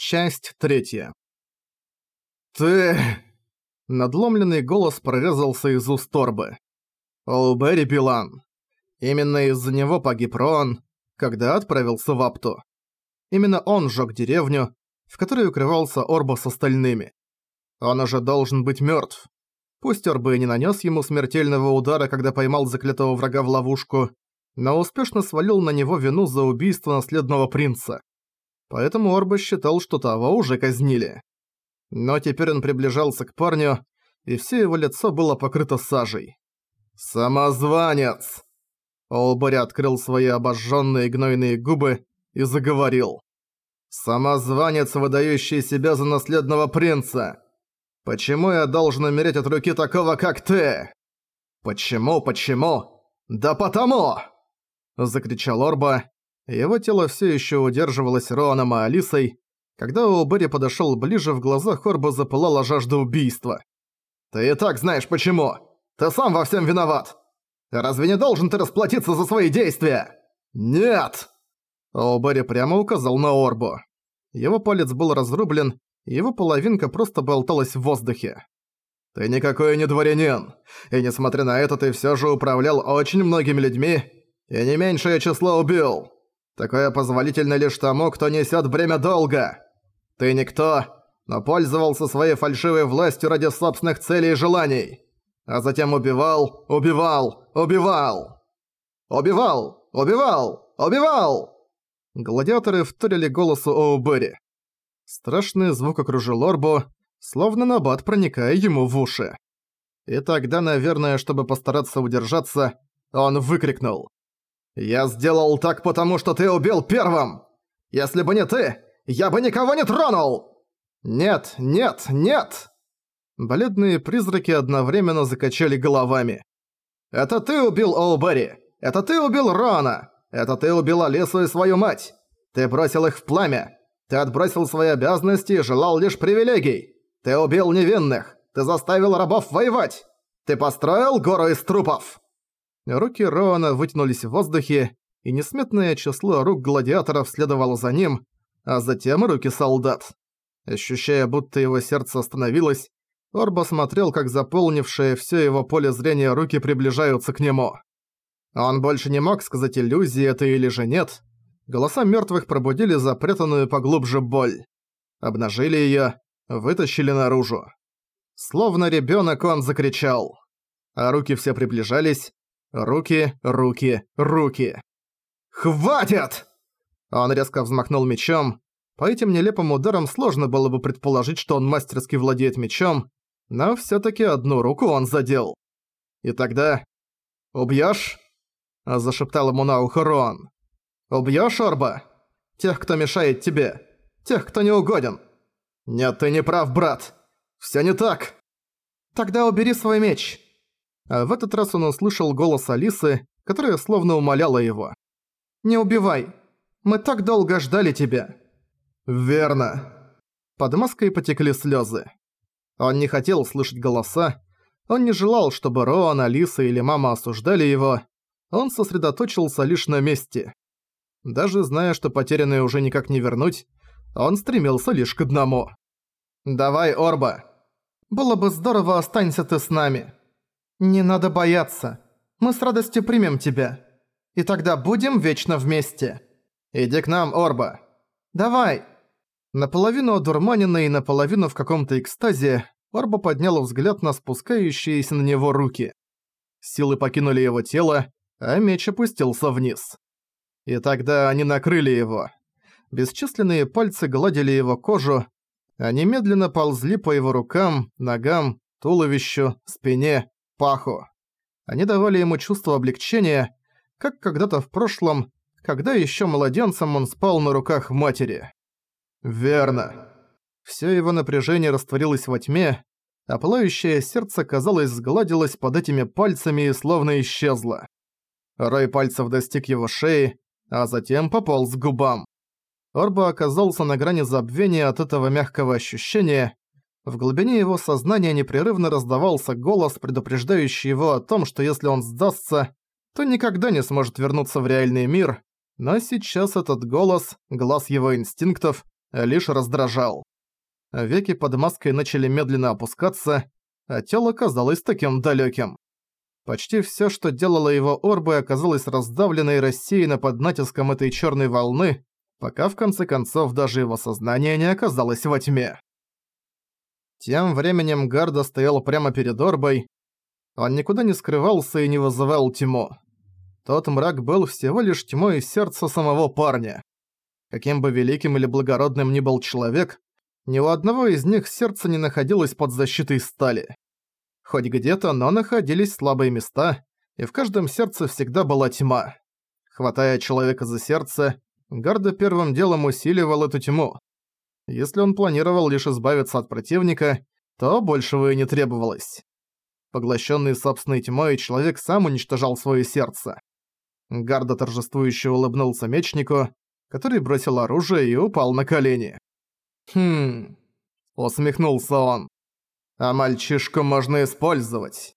Часть третья. «Ты...» Надломленный голос прорезался из уст торбы. «О, Берри Билан. Именно из-за него погиб Рон, когда отправился в Апту. Именно он сжёг деревню, в которой укрывался Орба с остальными. Он уже должен быть мёртв. Пусть Орба и не нанёс ему смертельного удара, когда поймал заклятого врага в ловушку, но успешно свалил на него вину за убийство наследного принца поэтому Орба считал, что того уже казнили. Но теперь он приближался к парню, и все его лицо было покрыто сажей. «Самозванец!» Олбари открыл свои обожженные гнойные губы и заговорил. «Самозванец, выдающий себя за наследного принца! Почему я должен умереть от руки такого, как ты? Почему, почему? Да потому!» Закричал Орба, его тело все еще удерживалось Роаном и Алисой. Когда Уэлберри подошел ближе, в глазах Хорба запылала жажда убийства. «Ты и так знаешь почему! Ты сам во всем виноват! Разве не должен ты расплатиться за свои действия?» «Нет!» Уэлберри прямо указал на Орбу. Его палец был разрублен, его половинка просто болталась в воздухе. «Ты никакой не дворянин, и несмотря на это ты все же управлял очень многими людьми, и не меньшее число убил!» Такое позволительно лишь тому, кто несет бремя долга. Ты никто, но пользовался своей фальшивой властью ради собственных целей и желаний. А затем убивал, убивал, убивал. Убивал, убивал, убивал! Гладиаторы вторили голосу Оубери. Страшный звук окружил Орбу, словно набат проникая ему в уши. И тогда, наверное, чтобы постараться удержаться, он выкрикнул. «Я сделал так потому, что ты убил первым! Если бы не ты, я бы никого не тронул!» «Нет, нет, нет!» Бледные призраки одновременно закачали головами. «Это ты убил Олбери! Это ты убил Рона! Это ты убил Алису и свою мать! Ты бросил их в пламя! Ты отбросил свои обязанности и желал лишь привилегий! Ты убил невинных! Ты заставил рабов воевать! Ты построил гору из трупов!» Руки Роана вытянулись в воздухе, и несметное число рук гладиаторов следовало за ним, а затем руки солдат. Ощущая, будто его сердце остановилось, Орба смотрел, как заполнившее все его поле зрения руки приближаются к нему. Он больше не мог сказать, иллюзии это или же нет. Голоса мертвых пробудили запрятанную поглубже боль. Обнажили ее, вытащили наружу. Словно ребенок он закричал. А руки все приближались, Руки, руки, руки. «Хватит!» Он резко взмахнул мечом. По этим нелепым ударам сложно было бы предположить, что он мастерски владеет мечом, но всё-таки одну руку он задел. И тогда... «Убьёшь?» – зашептал ему на ухо Рон. «Убьёшь, Орба? Тех, кто мешает тебе. Тех, кто не угоден. Нет, ты не прав, брат. Всё не так. Тогда убери свой меч. А в этот раз он услышал голос Алисы, которая словно умоляла его. «Не убивай! Мы так долго ждали тебя!» «Верно!» Под маской потекли слезы. Он не хотел слышать голоса, он не желал, чтобы Роан, Алиса или мама осуждали его, он сосредоточился лишь на месте. Даже зная, что потерянное уже никак не вернуть, он стремился лишь к одному. «Давай, Орба! Было бы здорово, останься ты с нами!» «Не надо бояться. Мы с радостью примем тебя. И тогда будем вечно вместе. Иди к нам, Орба. Давай!» Наполовину одурманенный и наполовину в каком-то экстазе, Орба поднял взгляд на спускающиеся на него руки. Силы покинули его тело, а меч опустился вниз. И тогда они накрыли его. Бесчисленные пальцы гладили его кожу, они медленно ползли по его рукам, ногам, туловищу, спине, паху. Они давали ему чувство облегчения, как когда-то в прошлом, когда еще младенцем он спал на руках матери. Верно. Все его напряжение растворилось во тьме, а пылающее сердце, казалось, сгладилось под этими пальцами и словно исчезло. Рой пальцев достиг его шеи, а затем пополз к губам. Орба оказался на грани забвения от этого мягкого ощущения, в глубине его сознания непрерывно раздавался голос, предупреждающий его о том, что если он сдастся, то никогда не сможет вернуться в реальный мир, но сейчас этот голос, глаз его инстинктов, лишь раздражал. Веки под маской начали медленно опускаться, а тело казалось таким далеким. Почти все, что делало его орбы, оказалось раздавлено и рассеяно под натиском этой черной волны, пока в конце концов даже его сознание не оказалось во тьме. Тем временем Гарда стоял прямо перед орбой. Он никуда не скрывался и не вызывал тьму. Тот мрак был всего лишь тьмой сердца самого парня. Каким бы великим или благородным ни был человек, ни у одного из них сердце не находилось под защитой стали. Хоть где-то, но находились слабые места, и в каждом сердце всегда была тьма. Хватая человека за сердце, Гарда первым делом усиливал эту тьму. Если он планировал лишь избавиться от противника, то большего и не требовалось. Поглощенный собственной тьмой, человек сам уничтожал свое сердце. Гарда торжествующе улыбнулся мечнику, который бросил оружие и упал на колени. «Хм...» — усмехнулся он. А мальчишку можно использовать.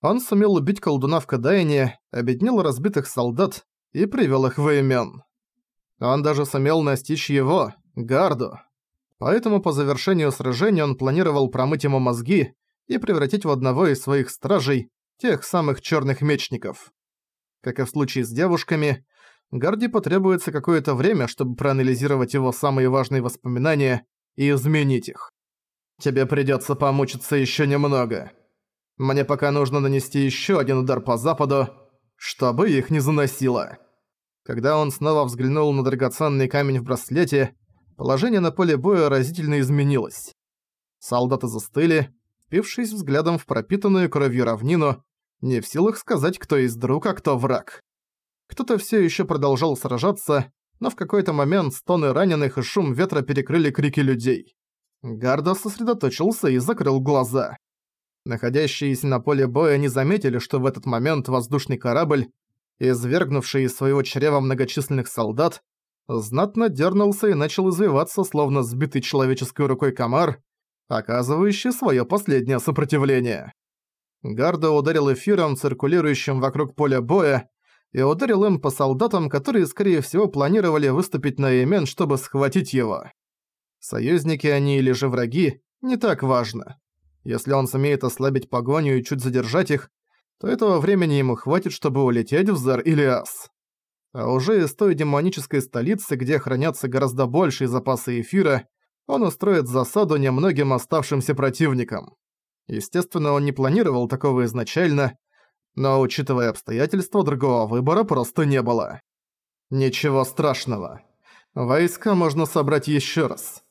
Он сумел убить колдуна в Кадайне, объединил разбитых солдат и привел их в имен. Он даже сумел настичь его, Гарду. Поэтому по завершению сражения он планировал промыть ему мозги и превратить в одного из своих стражей, тех самых черных мечников. Как и в случае с девушками, Гарди потребуется какое-то время, чтобы проанализировать его самые важные воспоминания и изменить их. Тебе придётся помучиться ещё немного. Мне пока нужно нанести ещё один удар по западу, чтобы их не заносило». Когда он снова взглянул на драгоценный камень в браслете, положение на поле боя разительно изменилось. Солдаты застыли, впившись взглядом в пропитанную кровью равнину, не в силах сказать, кто из друг, а кто враг. Кто-то всё ещё продолжал сражаться, но в какой-то момент стоны раненых и шум ветра перекрыли крики людей. Гардо сосредоточился и закрыл глаза. Находящиеся на поле боя не заметили, что в этот момент воздушный корабль, извергнувший из своего чрева многочисленных солдат, знатно дернулся и начал извиваться, словно сбитый человеческой рукой комар, оказывающий свое последнее сопротивление. Гардо ударил эфиром, циркулирующим вокруг поля боя, и ударил им по солдатам, которые, скорее всего, планировали выступить на Йемен, чтобы схватить его. Союзники они или же враги, не так важно. Если он сумеет ослабить погоню и чуть задержать их, то этого времени ему хватит, чтобы улететь в Зар-Илиас. А уже из той демонической столицы, где хранятся гораздо большие запасы эфира, он устроит засаду немногим оставшимся противникам. Естественно, он не планировал такого изначально, но, учитывая обстоятельства, другого выбора просто не было. Ничего страшного. Войска можно собрать еще раз.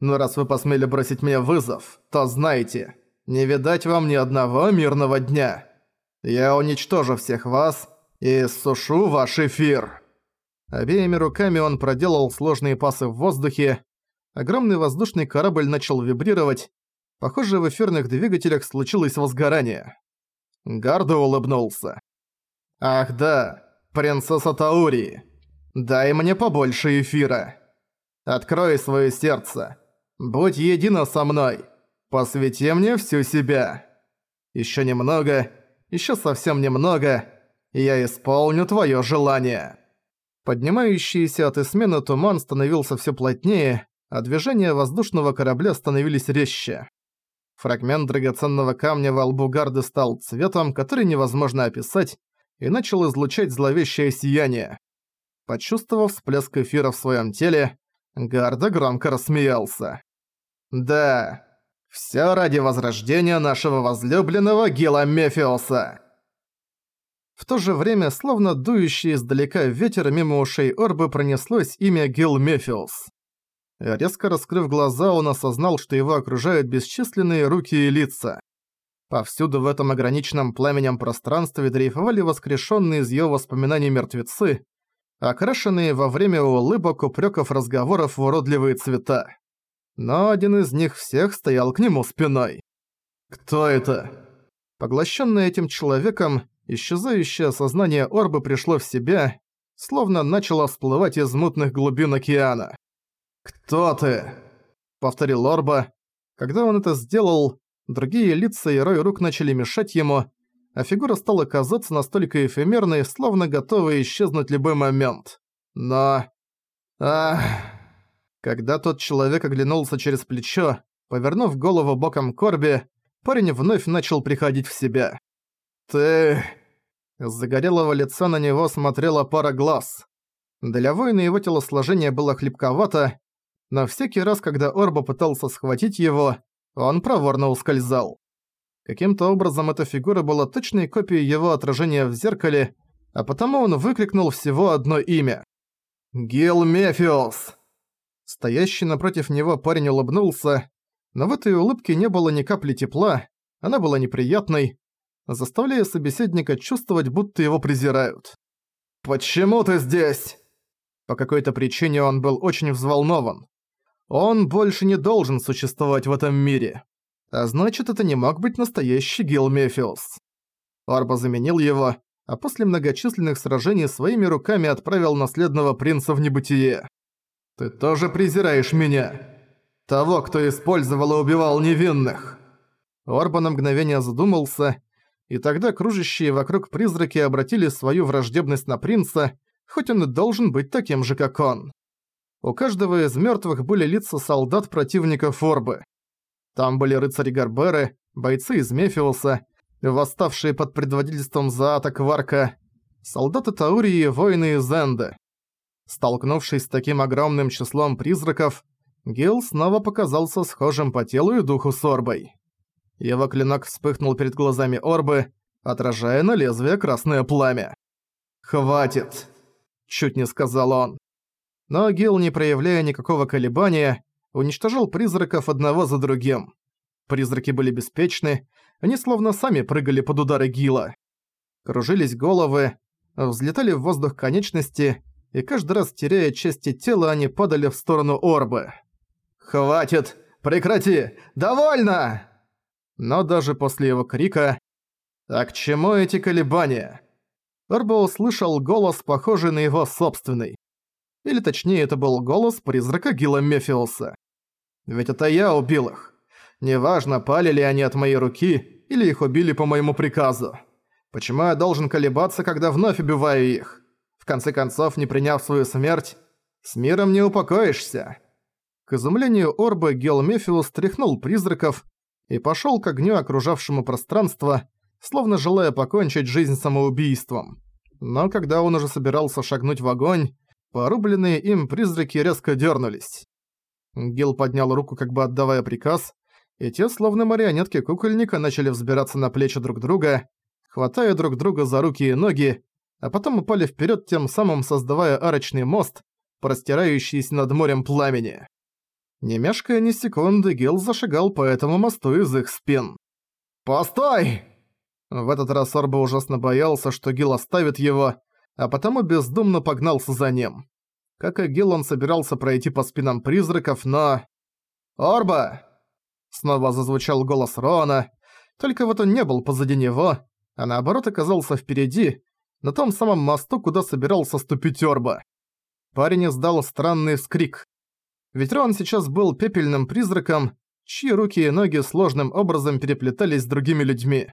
Но раз вы посмели бросить мне вызов, то знайте, не видать вам ни одного мирного дня. Я уничтожу всех вас и сушу ваш эфир». Обеими руками он проделал сложные пасы в воздухе. Огромный воздушный корабль начал вибрировать. Похоже, в эфирных двигателях случилось возгорание. Гардо улыбнулся. «Ах да, принцесса Таури, дай мне побольше эфира. Открой свое сердце. Будь едина со мной. Посвяти мне всю себя. Еще немного, еще совсем немного, я исполню твое желание». Поднимающийся от Исмена туман становился все плотнее, а движения воздушного корабля становились резче. Фрагмент драгоценного камня во лбу Гарды стал цветом, который невозможно описать, и начал излучать зловещее сияние. Почувствовав всплеск эфира в своем теле, Гарда громко рассмеялся. Да, все ради возрождения нашего возлюбленного Гила Мефиоса. В то же время, словно дующий издалека ветер мимо ушей Орбы пронеслось имя Гил Мефиос. Резко раскрыв глаза, он осознал, что его окружают бесчисленные руки и лица. Повсюду в этом ограниченном пламенем пространстве дрейфовали воскрешенные из его воспоминаний мертвецы, окрашенные во время улыбок, упреков, разговоров в уродливые цвета но один из них всех стоял к нему спиной. «Кто это?» Поглощенный этим человеком, исчезающее сознание Орбы пришло в себя, словно начало всплывать из мутных глубин океана. «Кто ты?» — повторил Орба. Когда он это сделал, другие лица и рой рук начали мешать ему, а фигура стала казаться настолько эфемерной, словно готовой исчезнуть любой момент. Но... Ах... Когда тот человек оглянулся через плечо, повернув голову боком к Орбе, парень вновь начал приходить в себя. «Ты...» С загорелого лица на него смотрела пара глаз. Для воина его телосложение было хлипковато, но всякий раз, когда Орба пытался схватить его, он проворно ускользал. Каким-то образом эта фигура была точной копией его отражения в зеркале, а потому он выкрикнул всего одно имя. «Гил Мефиос!» Стоящий напротив него парень улыбнулся, но в этой улыбке не было ни капли тепла, она была неприятной, заставляя собеседника чувствовать, будто его презирают. «Почему ты здесь?» По какой-то причине он был очень взволнован. Он больше не должен существовать в этом мире. А значит, это не мог быть настоящий Гил Мефиус. Орба заменил его, а после многочисленных сражений своими руками отправил наследного принца в небытие. «Ты тоже презираешь меня? Того, кто использовал и убивал невинных?» Орба на мгновение задумался, и тогда кружащие вокруг призраки обратили свою враждебность на принца, хоть он и должен быть таким же, как он. У каждого из мертвых были лица солдат противников Орбы. Там были рыцари Гарберы, бойцы из Мефиуса, восставшие под предводительством Заата Кварка, солдаты Таурии и воины из Энды. Столкнувшись с таким огромным числом призраков, Гил снова показался схожим по телу и духу с Орбой. Его клинок вспыхнул перед глазами Орбы, отражая на лезвие красное пламя. «Хватит!» – чуть не сказал он. Но Гил, не проявляя никакого колебания, уничтожил призраков одного за другим. Призраки были беспечны, они словно сами прыгали под удары Гила. Кружились головы, взлетали в воздух конечности, и каждый раз теряя части тела, они падали в сторону Орбы. «Хватит! Прекрати! Довольно!» Но даже после его крика «А к чему эти колебания?» Орба услышал голос, похожий на его собственный. Или точнее, это был голос призрака Гила Мефиуса. Ведь это я убил их. Неважно, пали ли они от моей руки, или их убили по моему приказу. Почему я должен колебаться, когда вновь убиваю их? В конце концов, не приняв свою смерть, с миром не упокоишься. К изумлению Орбы Гел Мефиус тряхнул призраков и пошёл к огню окружавшему пространство, словно желая покончить жизнь самоубийством. Но когда он уже собирался шагнуть в огонь, Порубленные им призраки резко дернулись. Гил поднял руку, как бы отдавая приказ, и те, словно марионетки кукольника, начали взбираться на плечи друг друга, хватая друг друга за руки и ноги, а потом упали вперед, тем самым создавая арочный мост, простирающийся над морем пламени. Не мешкая ни секунды, Гил зашагал по этому мосту из их спин. «Постой!» В этот раз Орба ужасно боялся, что Гил оставит его, а потому бездумно погнался за ним. Как и Гил, он собирался пройти по спинам призраков, но... «Орба!» Снова зазвучал голос Роана, только вот он не был позади него, а наоборот оказался впереди, на том самом мосту, куда собирался ступить Орба. Парень издал странный вскрик. Ведь Роан сейчас был пепельным призраком, чьи руки и ноги сложным образом переплетались с другими людьми.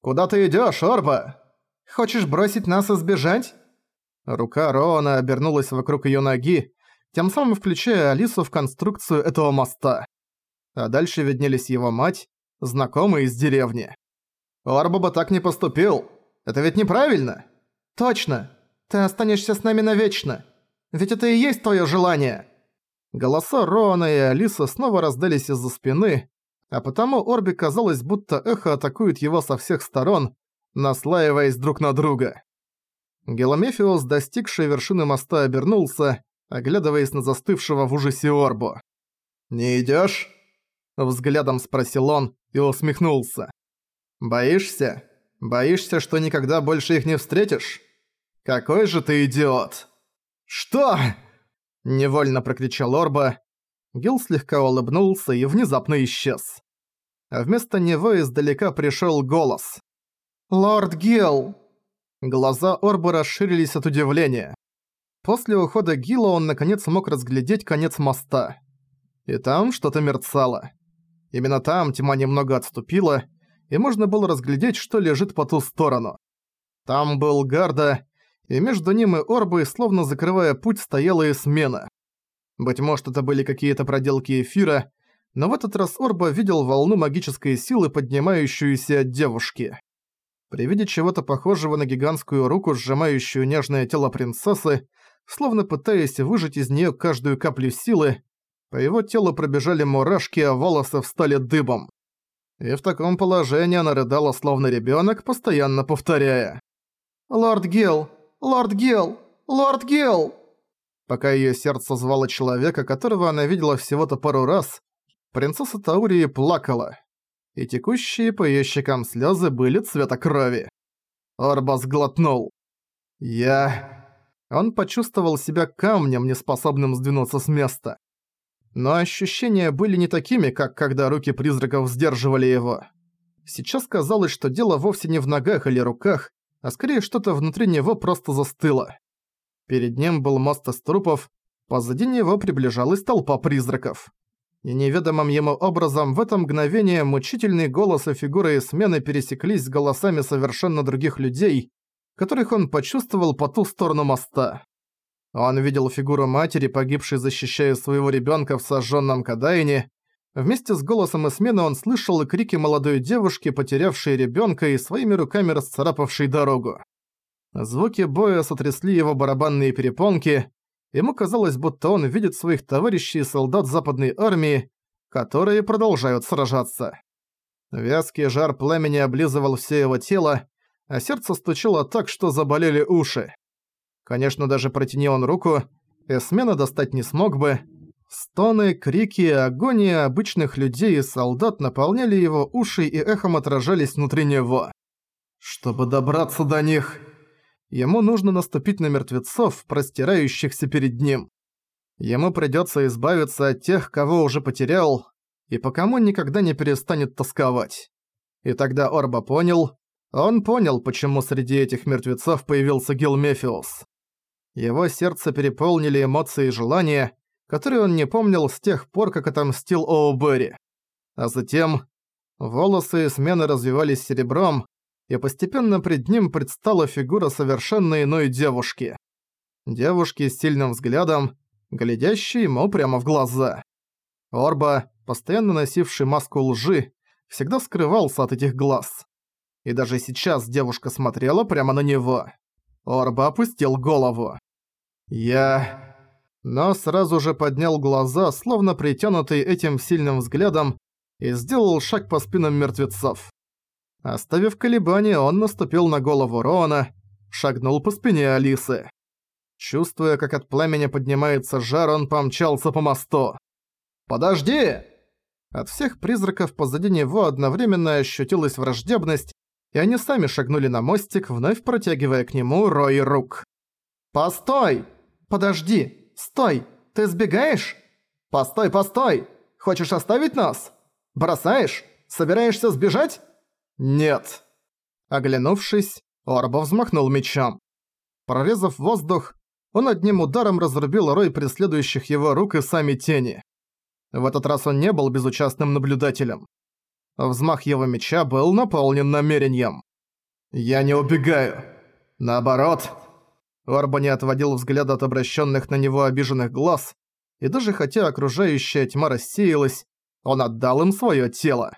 «Куда ты идёшь, Орба?» Хочешь бросить нас и сбежать?» Рука Роана обернулась вокруг её ноги, тем самым включая Алису в конструкцию этого моста. А дальше виднелись его мать, знакомые из деревни. «Орба бы так не поступил. Это ведь неправильно?» «Точно. Ты останешься с нами навечно. Ведь это и есть твоё желание». Голоса Роана и Алисы снова раздались из-за спины, а потому Орби казалось, будто эхо атакует его со всех сторон, наслаиваясь друг на друга. Геломефиус, достигший вершины моста, обернулся, оглядываясь на застывшего в ужасе Орбу. «Не идёшь?» – взглядом спросил он и усмехнулся. «Боишься? Боишься, что никогда больше их не встретишь? Какой же ты идиот!» «Что?» – невольно прокричал Орба. Гил слегка улыбнулся и внезапно исчез. А вместо него издалека пришёл голос. «Лорд Гилл!» Глаза Орба расширились от удивления. После ухода Гилла он наконец смог разглядеть конец моста. И там что-то мерцало. Именно там тьма немного отступила, и можно было разглядеть, что лежит по ту сторону. Там был Гарда, и между ним и Орбой, словно закрывая путь, стояла и смена. Быть может, это были какие-то проделки эфира, но в этот раз Орба видел волну магической силы, поднимающуюся от девушки. При виде чего-то похожего на гигантскую руку, сжимающую нежное тело принцессы, словно пытаясь выжать из нее каждую каплю силы, по его телу пробежали мурашки, а волосы встали дыбом. И в таком положении она рыдала, словно ребенок, постоянно повторяя. «Лорд Гилл! Лорд Гилл! Лорд Гилл!» Пока ее сердце звало человека, которого она видела всего-то пару раз, принцесса Таурии плакала, и текущие по её щекам слёзы были цвета крови. Орбас глотнул. «Я...» Он почувствовал себя камнем, неспособным сдвинуться с места. Но ощущения были не такими, как когда руки призраков сдерживали его. Сейчас казалось, что дело вовсе не в ногах или руках, а скорее что-то внутри него просто застыло. Перед ним был мост из трупов, позади него приближалась толпа призраков и неведомым ему образом в это мгновение мучительный голос и фигура смены пересеклись с голосами совершенно других людей, которых он почувствовал по ту сторону моста. Он видел фигуру матери, погибшей защищая своего ребенка в сожженном Кадайне. Вместе с голосом смены он слышал и крики молодой девушки, потерявшей ребенка и своими руками расцарапавшей дорогу. Звуки боя сотрясли его барабанные перепонки, Ему казалось, будто он видит своих товарищей и солдат западной армии, которые продолжают сражаться. Вязкий жар пламени облизывал все его тело, а сердце стучало так, что заболели уши. Конечно, даже протяни он руку, эсмена достать не смог бы. Стоны, крики и агония обычных людей и солдат наполняли его уши и эхом отражались внутри него. Чтобы добраться до них... Ему нужно наступить на мертвецов, простирающихся перед ним. Ему придётся избавиться от тех, кого уже потерял, и по кому никогда не перестанет тосковать. И тогда Орба понял, он понял, почему среди этих мертвецов появился Гилмефиус. Его сердце переполнили эмоции и желания, которые он не помнил с тех пор, как отомстил Оуберри. А затем волосы и смены развивались серебром, и постепенно пред ним предстала фигура совершенно иной девушки. Девушки с сильным взглядом, глядящей ему прямо в глаза. Орба, постоянно носивший маску лжи, всегда скрывался от этих глаз. И даже сейчас девушка смотрела прямо на него. Орба опустил голову. «Я...» Но сразу же поднял глаза, словно притянутый этим сильным взглядом, и сделал шаг по спинам мертвецов. Оставив колебания, он наступил на голову Роана, шагнул по спине Алисы. Чувствуя, как от пламени поднимается жар, он помчался по мосту. «Подожди!» От всех призраков позади него одновременно ощутилась враждебность, и они сами шагнули на мостик, вновь протягивая к нему рой рук. «Постой! Подожди! Стой! Ты сбегаешь? Постой, постой! Хочешь оставить нас? Бросаешь? Собираешься сбежать?» «Нет». Оглянувшись, Орба взмахнул мечом. Прорезав воздух, он одним ударом разрубил рой преследующих его рук и сами тени. В этот раз он не был безучастным наблюдателем. Взмах его меча был наполнен намерением. «Я не убегаю. Наоборот». Орба не отводил взгляда от обращенных на него обиженных глаз, и даже хотя окружающая тьма рассеялась, он отдал им свое тело.